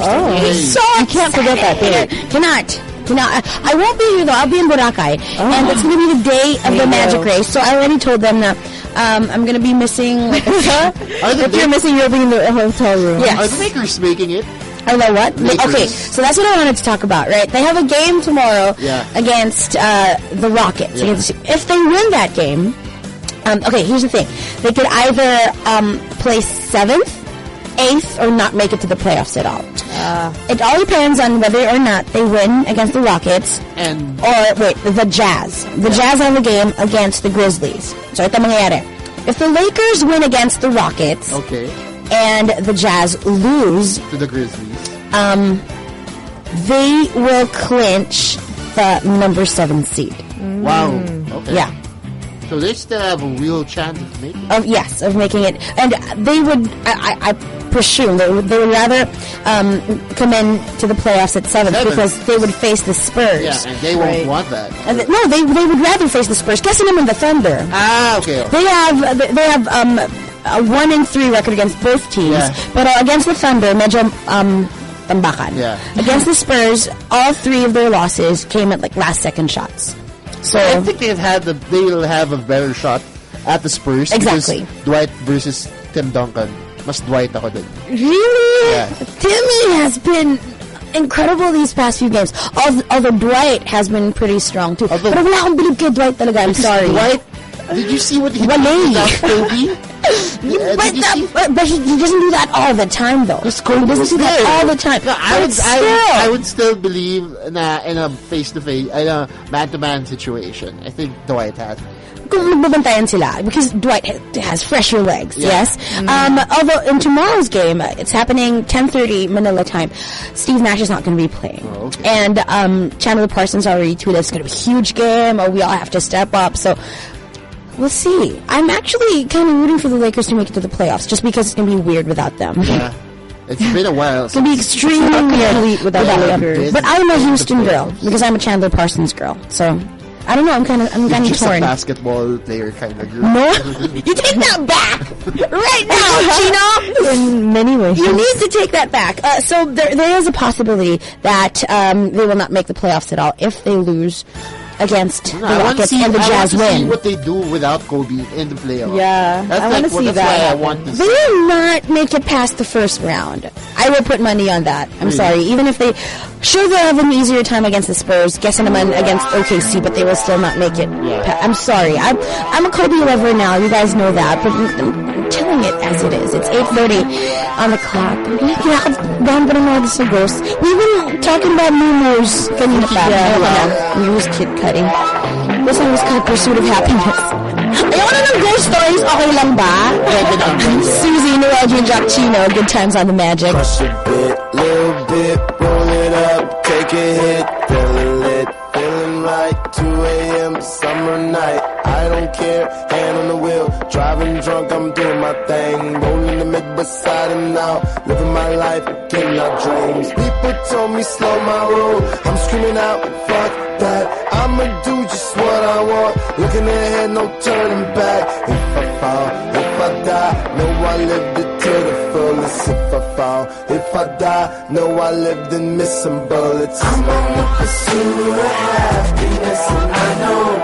Oh, So you can't forget that date. Cannot. Cannot. I, I won't be here though. I'll be in Boracay. And it's going to be the day of the magic race. So I already told them that um, I'm going to be missing like Are If you're missing, you'll be in the hotel room. Yes. are the makers making it? I know what? Lakers. Okay, so that's what I wanted to talk about, right? They have a game tomorrow Yeah. against uh, the Rockets. Yeah. If they win that game, um, okay, here's the thing. They could either um, place seventh, eighth, or not make it to the playoffs at all. it all depends on whether or not they win against the Rockets And or, wait, the Jazz. The Jazz have a game against the Grizzlies. So ito mangyayari. If the Lakers win against the Rockets okay, and the Jazz lose, to the Grizzlies. um, they will clinch the number seven seed. Wow. Okay. Yeah. So they still have a real chance of making. Of yes, of making it, and they would. I, I, I presume they would. They would rather um, come in to the playoffs at seventh Seventh. because they would face the Spurs. Yeah, and they won't Right. want that. And th- no, they they would rather face the Spurs. Guessing them in the Thunder. Ah, okay. okay. They have they have um, a one and three record against both teams, Yeah. but uh, against the Thunder, medyo um, tambakan. Yeah. Against the Spurs, all three of their losses came at like last second shots. So I think they've had the they'll have a better shot at the Spurs. Exactly. Dwight versus Tim Duncan. Mas Dwight ako dun. really, Yeah. Timmy has been incredible these past few games. Although, although Dwight has been pretty strong too. Although- Pero wala akong bilib kay Dwight talaga. I'm sorry. Dwight, did you see what he did Kobe? Uh, But, that, but, but he, he doesn't do that all the time though. He doesn't do that all the time. No, I would, I, still. would, I would still believe na in a face-to-face, in a man-to-man situation. I think Dwight has. magbabantayan sila because Dwight has fresher legs. Yeah. Yes. Um, although in tomorrow's game, it's happening 10:30 Manila time. Steve Nash is not going to be playing, Oh, okay. and um, Chandler Parsons already tweeted it's going to be a huge game. Or we all have to step up. So. We'll see. I'm actually kind of rooting for the Lakers to make it to the playoffs, just because it's going to be weird without them. Yeah. It's been a while. It's going to be extremely weird without the. Lakers. But I'm a Houston girl because I'm a Chandler Parsons girl. So I don't know. I'm kind of I'm kind of torn. basketball player kind of girl. No, you take that back right now, Chino. In many ways. You need to take that back. Uh, so there, there is a possibility that um, they will not make the playoffs at all if they lose against No, the I Rockets see, and the I Jazz to see win. what they do without Kobe in the playoffs. Yeah, That's I like wanna what- see that's that I want to They see. will not make it past the first round. I will put money on that. I'm Really? sorry. Even if they, sure they'll have an easier time against the Spurs, guessing them against OKC, but they will still not make it. pa- I'm sorry. I'm I'm a Kobe lover now. You guys know that, but I'm, I'm telling it as it is. It's 8:30 on the clock. Down pa naman sa ghost. We've been talking about moves kanina pa. Yeah, Ayoko wow. na. New moves kid cutting. This one was called Pursuit of Happiness. Ayoko na ng ghost stories. Okay lang ba? Susie, Noel, Jean Jack. Good times on the magic. Crush a bit, little bit, roll it up, take a hit, feeling lit, feeling right. 2 a.m. summer night, I don't care, hand on the wheel, driving drunk, I'm doing my thing, rolling beside and out, living my life, getting out dreams. People told me slow my roll, I'm screaming out, fuck that, I'ma do just what I want, looking ahead, no turning back. If I fall, if I die, know I lived it to the fullest. If I fall, if I die, know I lived missed some bullets. I'm on the pursuit of happiness, and I know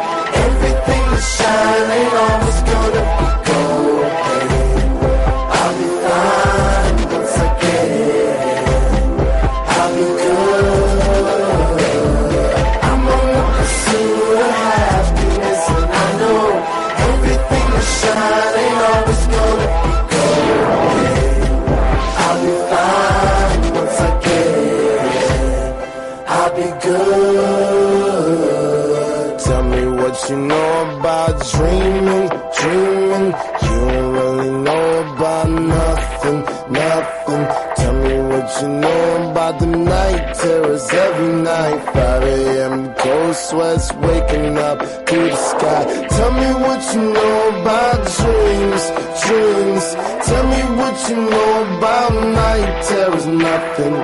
sweats waking up to the sky. Tell me what you know about dreams, dreams. Tell me what you know about night terrors. Nothing.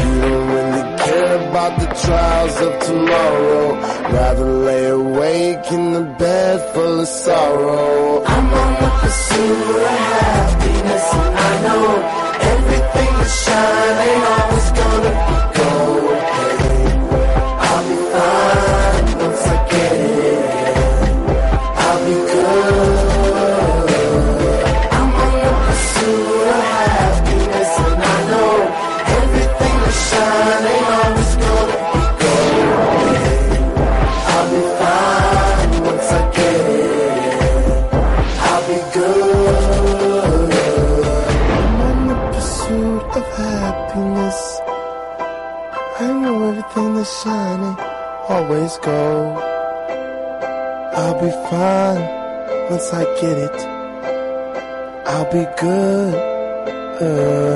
You don't really care about the trials of tomorrow. Rather lay awake in the bed full of sorrow. I'm on the pursuit of happiness, I know everything shine ain't always fine once I get it. I'll be good. good.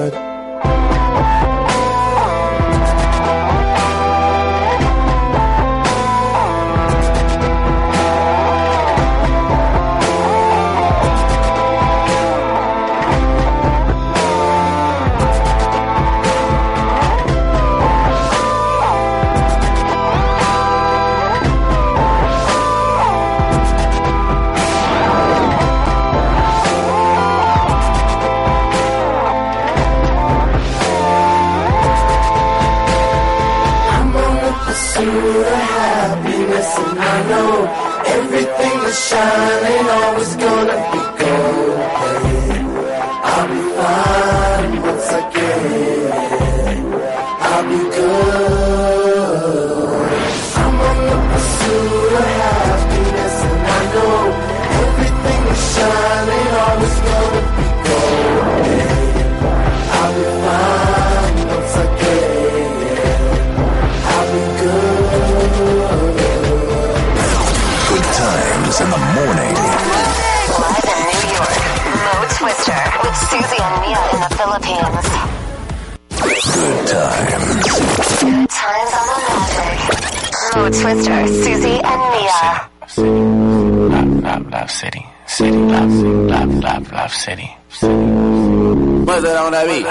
Beat?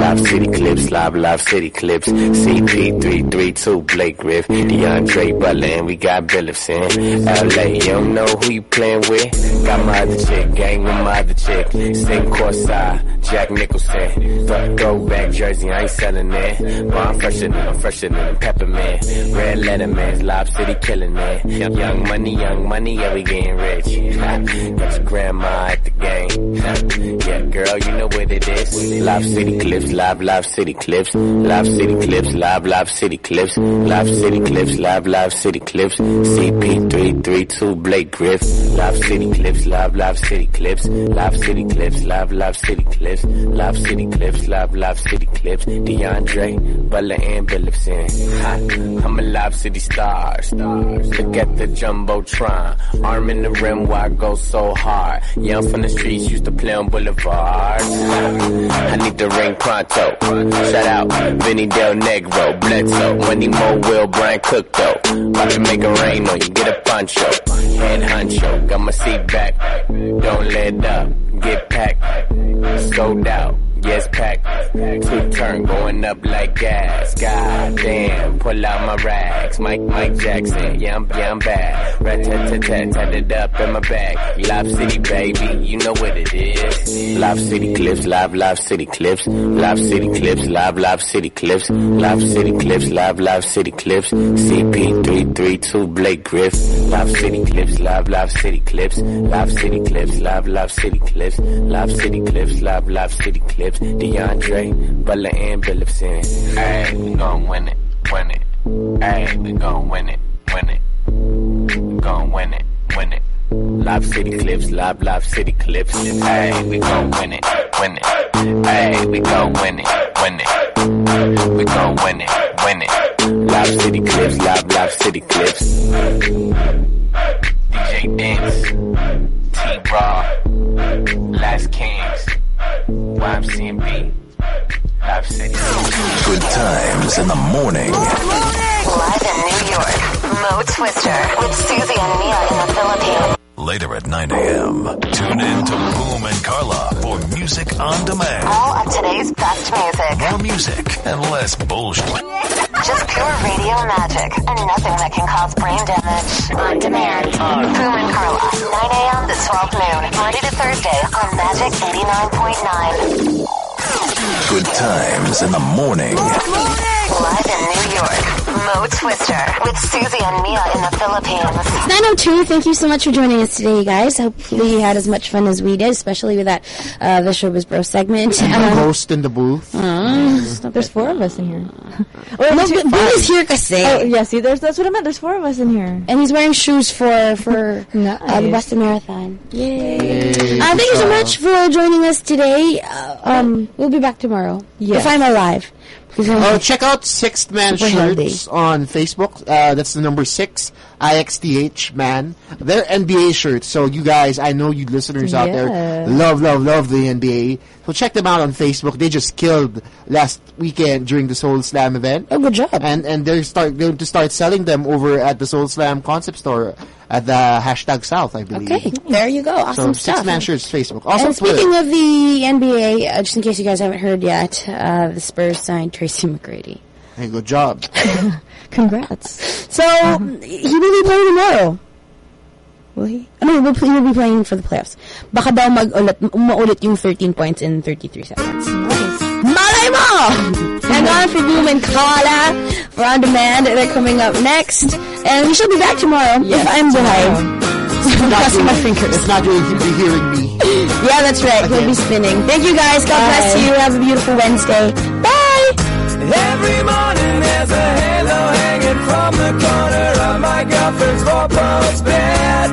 Lob City Clips, live, lob City Clips. CP332, Blake Griff, DeAndre Butler, we got Billups in LA. You don't know who you playing with? Got my other chick, gang with my other chick. Same courtside, uh, Jack Nicholson. Th- throwback jersey, I ain't selling it. But I'm fresher than, I'm fresher than Peppermint. Red Letterman's, Lob City killing it. Young, young money, young money, yeah, we getting rich. Got your grandma at the game. Yeah, girl, you know what it is. Lob City Clips, live, lob City Clips. Lob City Clips, live, lob City Clips. Lob City Clips, live, lob City Clips. CP332, Blake Griff. Lob City Clips, live, lob City Clips. Lob City Clips, live, lob City Clips. Lob City Clips, live, lob City Clips. DeAndre, Butler, and. Ha, I'm a lob city star. Look at the Jumbotron. Arm in the rim, why go so hard? Young from the streets, used to play on boulevards. I need the ring pronto. Shout out, Vinny Del Negro, Bledsoe, Money Mo, Will, Brian Cook though. About to make it rain on you, get a poncho. Head honcho, got my seat back. Don't let up, get packed. Sold out. Yes, pack. Two turn going up like gas. God damn, pull out my rags. Mike, Mike Jackson, yeah, I'm, yeah, I'm bad. Rat tat tat tat, tat it up in my bag. Lob City, baby, you know what it is. Lob City Clips, live, lob City Clips. Lob City Clips, live, lob City Clips. Lob City Clips, live, lob City Clips. CP332, Blake Griff. Lob City Clips, live, lob City Clips. Lob City Clips, live, lob City Clips. Lob City Clips, live, lob City Clips. DeAndre, Butler, and Billups in. Hey, we gon' win it, win it. Hey, we gon' win it, win it. We gon' win it, win it. Lob City Clips, live, lob City Clips. Hey, we gon' win it, win it. Hey, we gon' win it, win it. We gon' win it, win it. Lob City Clips, live, lob City Clips. DJ Dance, T-Raw, Last Kings, YMCMB, Lob City. Good Good times in the morning. Live in New York, Mo Twister with Susie and Mia in the Philippines. Later at 9 a.m. Tune in to Boom and Carla for music on demand. All of today's best music. More music and less bullshit. Just pure radio magic and nothing that can cause brain damage. On demand. Boom and Carla, 9 a.m. to 12 noon, Monday to Thursday on Magic 89.9. Good times in the morning. Live in New York, Mo Twister with Susie and Mia in the Philippines. 902, thank you so much for joining us today, you guys. Hopefully you had as much fun as we did, especially with that uh, The Showbiz Bro segment. Um, Ghost in the booth. There's four of us in here. Oh, no, but Boo is here kasi. Oh, yeah, see, there's, that's what I meant. There's four of us in here. And he's wearing shoes for for uh, the Boston Marathon. Yay! Yay, Uh, thank you so much for joining us today. Uh, um, we'll be back tomorrow Yes. if I'm alive. Oh, check out Sixth Man healthy. shirts on Facebook. Uh, that's the number six, IXTH man. They're NBA shirts. So you guys, I know you listeners out there love, love, love the NBA. So check them out on Facebook. They just killed last weekend during the Soul Slam event. Oh, good job. And and they're start going to start selling them over at the Soul Slam concept store at the hashtag South, I believe. Okay, there you go. Awesome so stuff. Six Man shirts Facebook. Also and Twitter. speaking of the NBA, uh, just in case you guys haven't heard yet, uh, the Spurs signed Tracy McGrady. Hey, good job. Congrats. So he will be playing tomorrow. Will he? I mean, he will be playing for the playoffs. Baka daw mag-ulit, umaulit yung 13 points in 33 seconds. Malay mo! Hang on for Boom and Carla ah, for On Demand. They're coming up next. And we shall be back tomorrow if I'm behind. Crossing my fingers. It's not really be hearing me. Yeah, that's right. He'll be spinning. Thank you guys. God bless you. Have a beautiful Wednesday. Bye! Every morning there's a halo hanging from the corner of my girlfriend's four-post bed.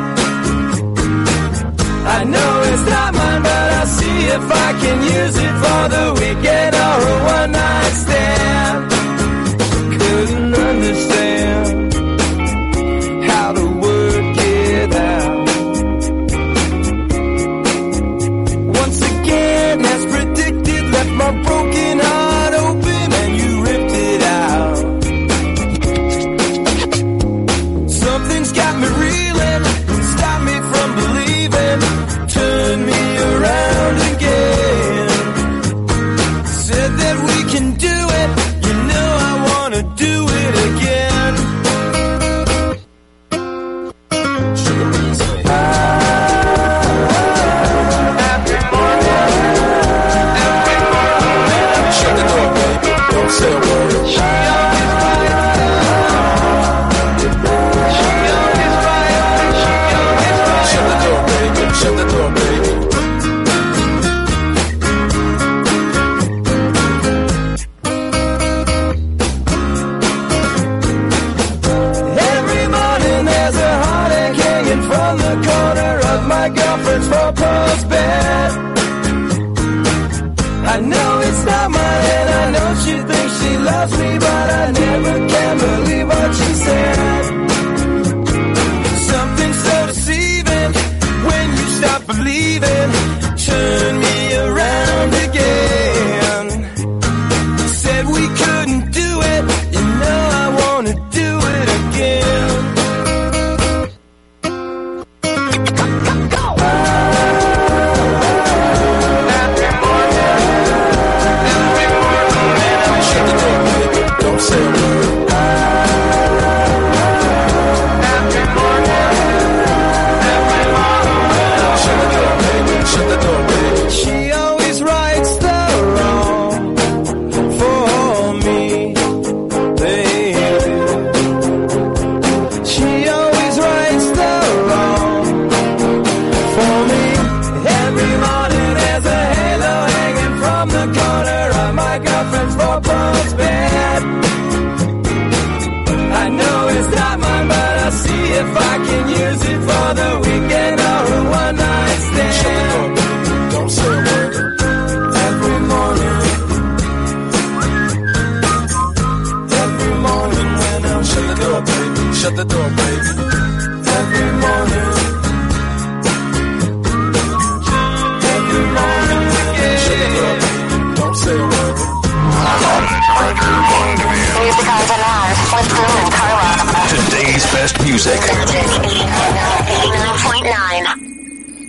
I know it's not mine, but I'll see if I can use it for the weekend or a one-night stand.